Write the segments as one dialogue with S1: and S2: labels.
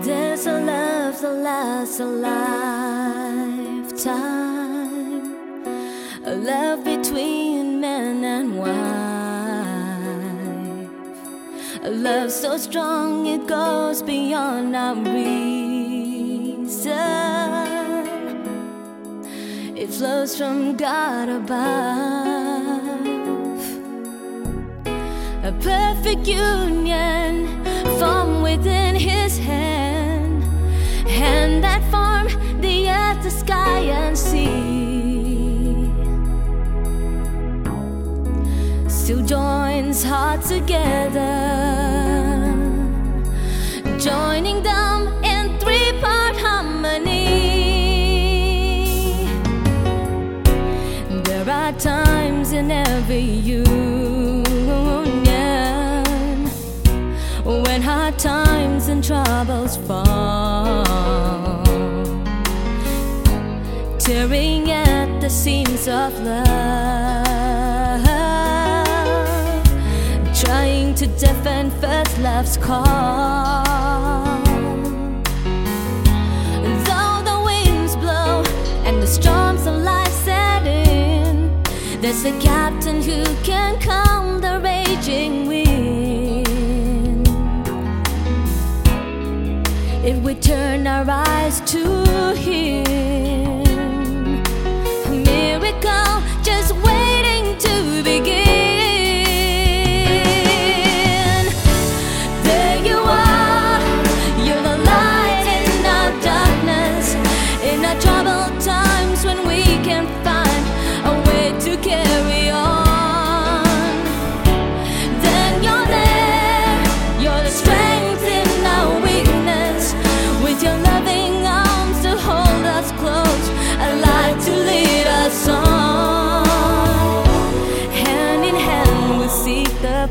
S1: There's a love that lasts a lifetime, a love between man and wife, a love so strong it goes beyond our reason. It flows from God above, a perfect union from within His hand, hand that formed the earth, the sky, and sea. Still joins hearts together, joining them in three-part harmony. There are times in every union when hard times and troubles fall, the seams of love, trying to defend first love's call. Though the winds blow and the storms of life set in, there's a captain who can calm the raging wind. If we turn our eyes to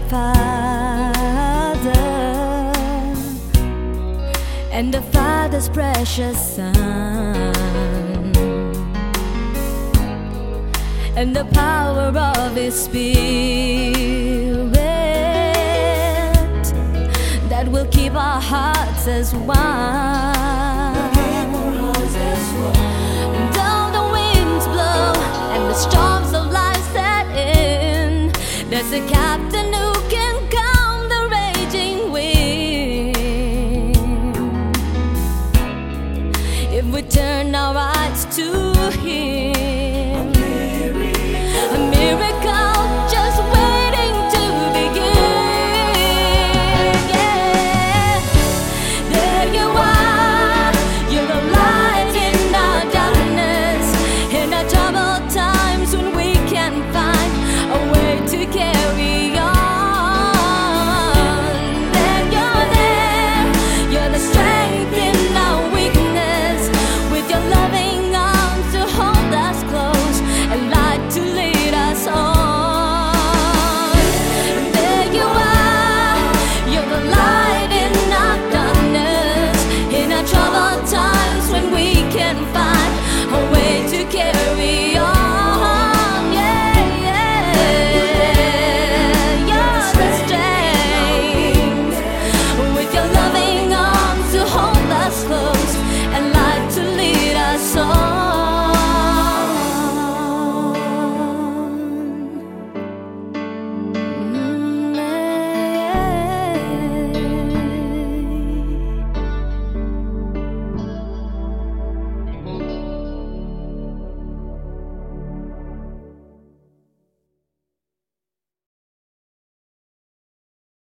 S1: Father and the Father's precious Son and the power of His Spirit that will keep our hearts as one. The captain who can calm the raging wind. If we turn our eyes to him.